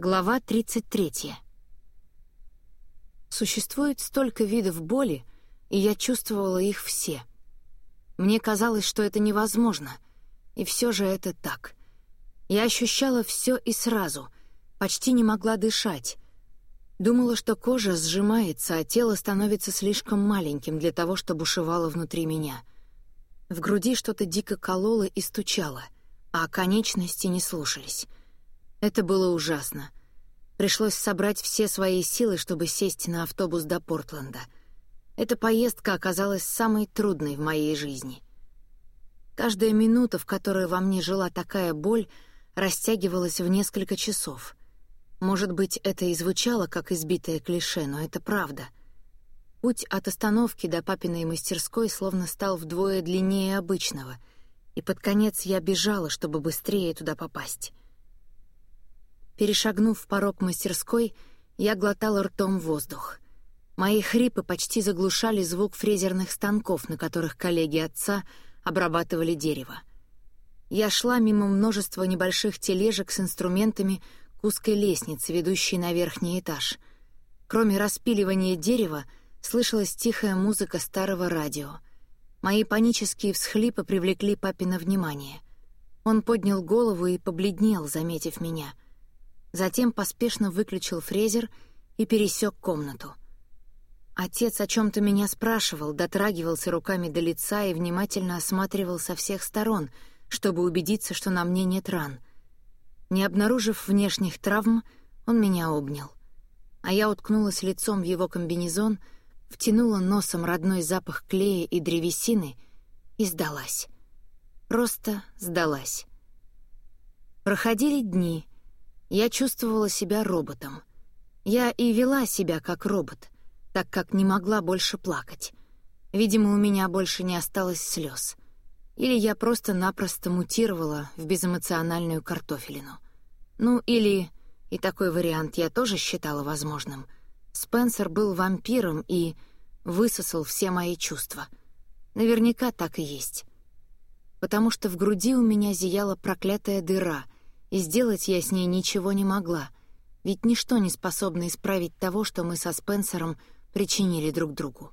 Глава 33. Существует столько видов боли, и я чувствовала их все. Мне казалось, что это невозможно, и все же это так. Я ощущала все и сразу, почти не могла дышать. Думала, что кожа сжимается, а тело становится слишком маленьким для того, чтобы бушевало внутри меня. В груди что-то дико кололо и стучало, а конечности не слушались. Это было ужасно. Пришлось собрать все свои силы, чтобы сесть на автобус до Портленда. Эта поездка оказалась самой трудной в моей жизни. Каждая минута, в которой во мне жила такая боль, растягивалась в несколько часов. Может быть, это и звучало как избитое клише, но это правда. Путь от остановки до папиной мастерской словно стал вдвое длиннее обычного, и под конец я бежала, чтобы быстрее туда попасть. Перешагнув порог мастерской, я глотала ртом воздух. Мои хрипы почти заглушали звук фрезерных станков, на которых коллеги отца обрабатывали дерево. Я шла мимо множества небольших тележек с инструментами к узкой лестнице, ведущей на верхний этаж. Кроме распиливания дерева, слышалась тихая музыка старого радио. Мои панические всхлипы привлекли папина внимание. Он поднял голову и побледнел, заметив меня — Затем поспешно выключил фрезер и пересек комнату. Отец о чем-то меня спрашивал, дотрагивался руками до лица и внимательно осматривал со всех сторон, чтобы убедиться, что на мне нет ран. Не обнаружив внешних травм, он меня обнял. А я уткнулась лицом в его комбинезон, втянула носом родной запах клея и древесины и сдалась. Просто сдалась. Проходили дни — я чувствовала себя роботом. Я и вела себя как робот, так как не могла больше плакать. Видимо, у меня больше не осталось слез. Или я просто-напросто мутировала в безэмоциональную картофелину. Ну, или, и такой вариант я тоже считала возможным, Спенсер был вампиром и высосал все мои чувства. Наверняка так и есть. Потому что в груди у меня зияла проклятая дыра — и сделать я с ней ничего не могла, ведь ничто не способно исправить того, что мы со Спенсером причинили друг другу.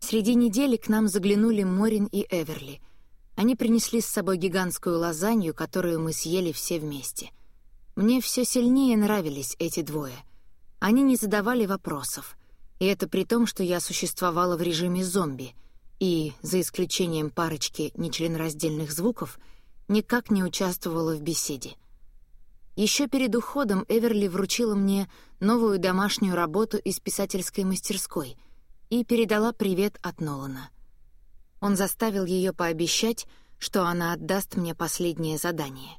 Среди недели к нам заглянули Морин и Эверли. Они принесли с собой гигантскую лазанью, которую мы съели все вместе. Мне все сильнее нравились эти двое. Они не задавали вопросов, и это при том, что я существовала в режиме зомби — и, за исключением парочки нечленораздельных звуков — никак не участвовала в беседе. Еще перед уходом Эверли вручила мне новую домашнюю работу из писательской мастерской и передала привет от Нолана. Он заставил ее пообещать, что она отдаст мне последнее задание.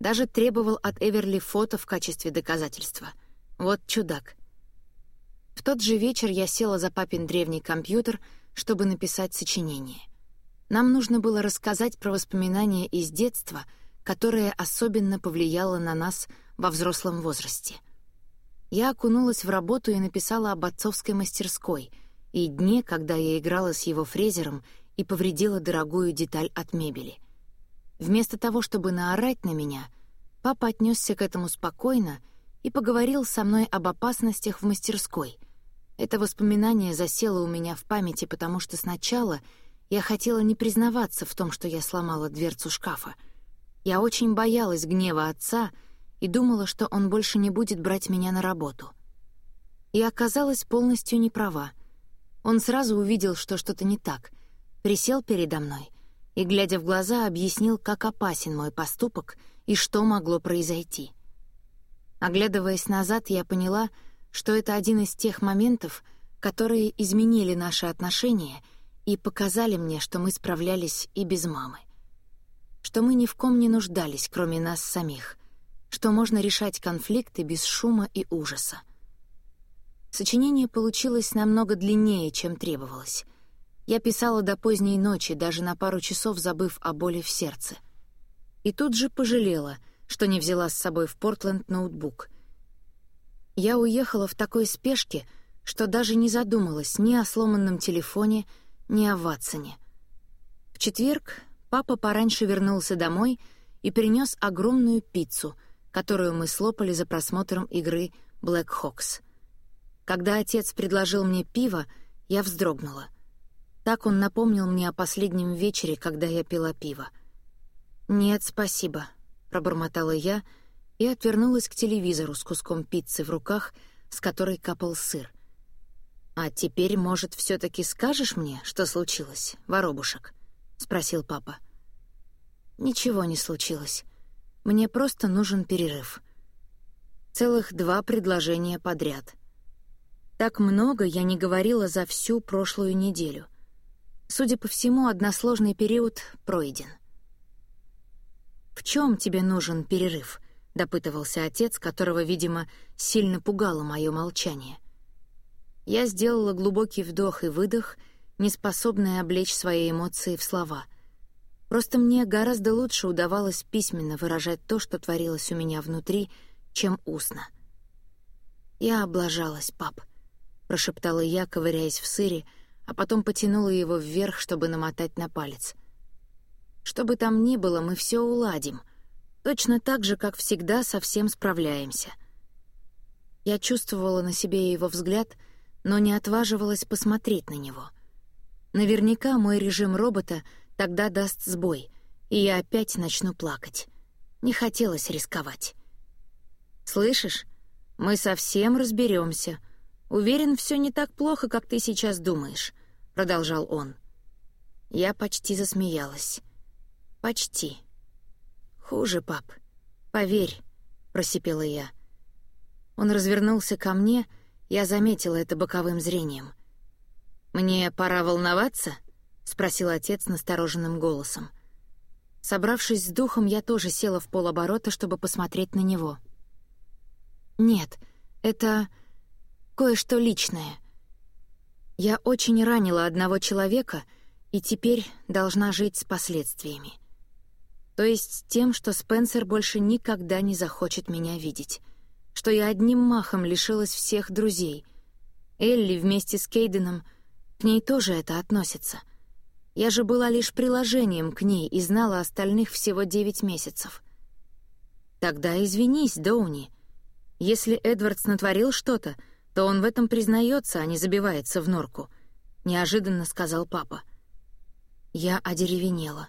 Даже требовал от Эверли фото в качестве доказательства. Вот чудак. В тот же вечер я села за папин древний компьютер, чтобы написать сочинение — нам нужно было рассказать про воспоминания из детства, которое особенно повлияло на нас во взрослом возрасте. Я окунулась в работу и написала об отцовской мастерской и дне, когда я играла с его фрезером и повредила дорогую деталь от мебели. Вместо того, чтобы наорать на меня, папа отнесся к этому спокойно и поговорил со мной об опасностях в мастерской. Это воспоминание засело у меня в памяти, потому что сначала — я хотела не признаваться в том, что я сломала дверцу шкафа. Я очень боялась гнева отца и думала, что он больше не будет брать меня на работу. И оказалась полностью не права. Он сразу увидел, что что-то не так, присел передо мной и, глядя в глаза, объяснил, как опасен мой поступок и что могло произойти. Оглядываясь назад, я поняла, что это один из тех моментов, которые изменили наши отношения — и показали мне, что мы справлялись и без мамы. Что мы ни в ком не нуждались, кроме нас самих. Что можно решать конфликты без шума и ужаса. Сочинение получилось намного длиннее, чем требовалось. Я писала до поздней ночи, даже на пару часов забыв о боли в сердце. И тут же пожалела, что не взяла с собой в Портленд ноутбук. Я уехала в такой спешке, что даже не задумалась ни о сломанном телефоне, ни о Ватсоне. В четверг папа пораньше вернулся домой и принес огромную пиццу, которую мы слопали за просмотром игры Black Hawks. Когда отец предложил мне пиво, я вздрогнула. Так он напомнил мне о последнем вечере, когда я пила пиво. «Нет, спасибо», — пробормотала я и отвернулась к телевизору с куском пиццы в руках, с которой капал сыр. «А теперь, может, все таки скажешь мне, что случилось, воробушек?» — спросил папа. «Ничего не случилось. Мне просто нужен перерыв. Целых два предложения подряд. Так много я не говорила за всю прошлую неделю. Судя по всему, односложный период пройден». «В чем тебе нужен перерыв?» — допытывался отец, которого, видимо, сильно пугало мое молчание. Я сделала глубокий вдох и выдох, неспособная облечь свои эмоции в слова. Просто мне гораздо лучше удавалось письменно выражать то, что творилось у меня внутри, чем устно. «Я облажалась, пап», — прошептала я, ковыряясь в сыре, а потом потянула его вверх, чтобы намотать на палец. «Что бы там ни было, мы все уладим», — Точно так же, как всегда, совсем справляемся. Я чувствовала на себе его взгляд, но не отваживалась посмотреть на него. Наверняка мой режим робота тогда даст сбой, и я опять начну плакать. Не хотелось рисковать. «Слышишь, мы совсем разберемся. Уверен, все не так плохо, как ты сейчас думаешь», — продолжал он. Я почти засмеялась. «Почти». «Хуже, пап. Поверь», — просипела я. Он развернулся ко мне, я заметила это боковым зрением. «Мне пора волноваться?» — спросил отец настороженным голосом. Собравшись с духом, я тоже села в полоборота, чтобы посмотреть на него. «Нет, это кое-что личное. Я очень ранила одного человека и теперь должна жить с последствиями. То есть тем, что Спенсер больше никогда не захочет меня видеть. Что я одним махом лишилась всех друзей. Элли вместе с Кейденом, к ней тоже это относится. Я же была лишь приложением к ней и знала остальных всего девять месяцев. Тогда извинись, Доуни. Если Эдвардс натворил что-то, то он в этом признается, а не забивается в норку, — неожиданно сказал папа. Я одеревенела.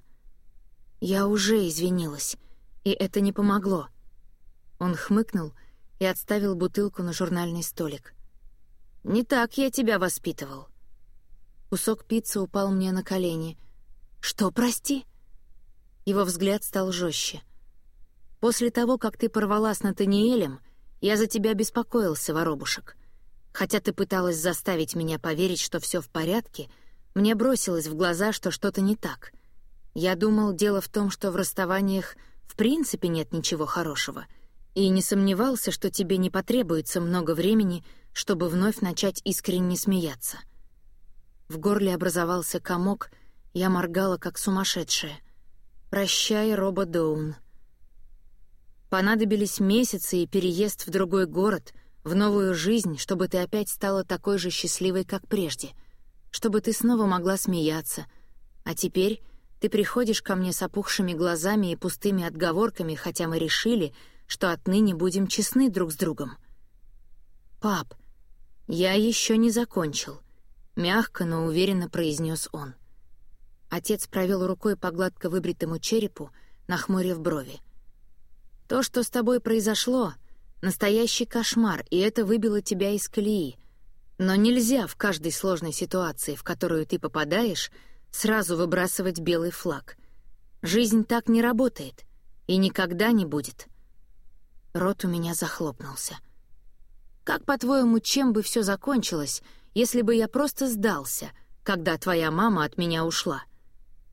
Я уже извинилась, и это не помогло. Он хмыкнул и отставил бутылку на журнальный столик. «Не так я тебя воспитывал». Кусок пиццы упал мне на колени. «Что, прости?» Его взгляд стал жестче. «После того, как ты порвала с Натаниэлем, я за тебя беспокоился, воробушек. Хотя ты пыталась заставить меня поверить, что все в порядке, мне бросилось в глаза, что что-то не так — я думал, дело в том, что в расставаниях в принципе нет ничего хорошего, и не сомневался, что тебе не потребуется много времени, чтобы вновь начать искренне смеяться. В горле образовался комок, я моргала, как сумасшедшая. «Прощай, Роба Доун». Понадобились месяцы и переезд в другой город, в новую жизнь, чтобы ты опять стала такой же счастливой, как прежде, чтобы ты снова могла смеяться. А теперь ты приходишь ко мне с опухшими глазами и пустыми отговорками, хотя мы решили, что отныне будем честны друг с другом. «Пап, я еще не закончил», — мягко, но уверенно произнес он. Отец провел рукой по гладко выбритому черепу, нахмурив брови. «То, что с тобой произошло, — настоящий кошмар, и это выбило тебя из колеи. Но нельзя в каждой сложной ситуации, в которую ты попадаешь, — сразу выбрасывать белый флаг. Жизнь так не работает и никогда не будет. Рот у меня захлопнулся. Как, по-твоему, чем бы все закончилось, если бы я просто сдался, когда твоя мама от меня ушла?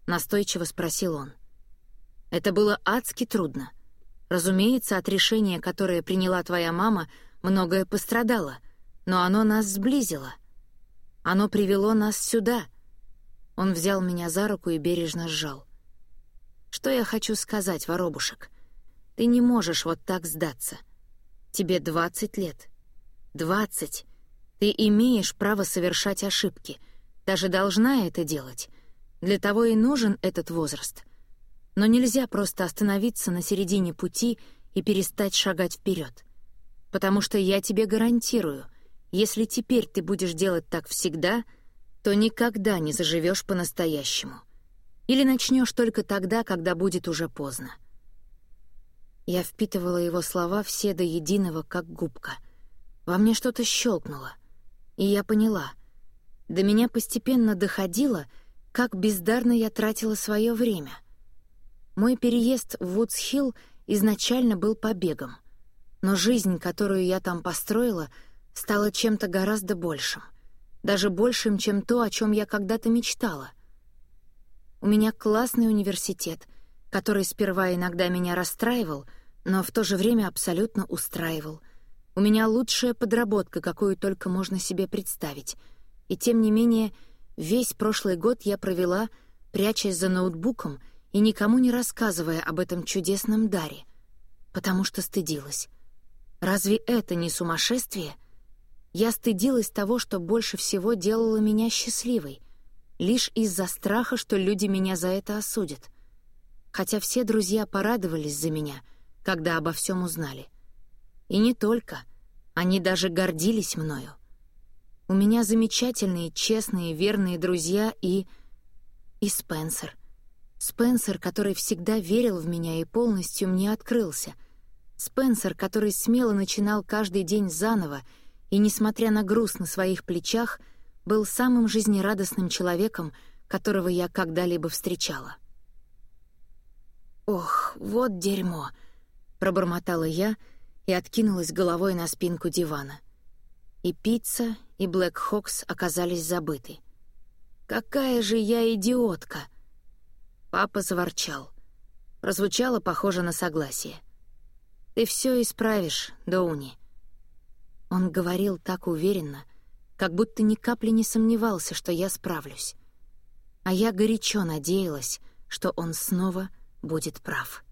Настойчиво спросил он. Это было адски трудно. Разумеется, от решения, которое приняла твоя мама, многое пострадало, но оно нас сблизило. Оно привело нас сюда, он взял меня за руку и бережно сжал. «Что я хочу сказать, воробушек? Ты не можешь вот так сдаться. Тебе двадцать лет. Двадцать. Ты имеешь право совершать ошибки. Даже должна это делать. Для того и нужен этот возраст. Но нельзя просто остановиться на середине пути и перестать шагать вперед. Потому что я тебе гарантирую, если теперь ты будешь делать так всегда, то никогда не заживешь по-настоящему. Или начнешь только тогда, когда будет уже поздно. Я впитывала его слова все до единого, как губка. Во мне что-то щелкнуло, и я поняла. До меня постепенно доходило, как бездарно я тратила свое время. Мой переезд в Вудс-Хилл изначально был побегом, но жизнь, которую я там построила, стала чем-то гораздо большим, даже большим, чем то, о чем я когда-то мечтала. У меня классный университет, который сперва иногда меня расстраивал, но в то же время абсолютно устраивал. У меня лучшая подработка, какую только можно себе представить. И тем не менее, весь прошлый год я провела, прячась за ноутбуком — и никому не рассказывая об этом чудесном даре, потому что стыдилась. Разве это не сумасшествие? Я стыдилась того, что больше всего делало меня счастливой, лишь из-за страха, что люди меня за это осудят. Хотя все друзья порадовались за меня, когда обо всем узнали. И не только, они даже гордились мною. У меня замечательные, честные, верные друзья и... и Спенсер — Спенсер, который всегда верил в меня и полностью мне открылся. Спенсер, который смело начинал каждый день заново и, несмотря на груз на своих плечах, был самым жизнерадостным человеком, которого я когда-либо встречала. «Ох, вот дерьмо!» — пробормотала я и откинулась головой на спинку дивана. И пицца, и Блэк Хокс оказались забыты. «Какая же я идиотка!» Папа заворчал. Прозвучало похоже на согласие. «Ты все исправишь, Доуни». Он говорил так уверенно, как будто ни капли не сомневался, что я справлюсь. А я горячо надеялась, что он снова будет прав.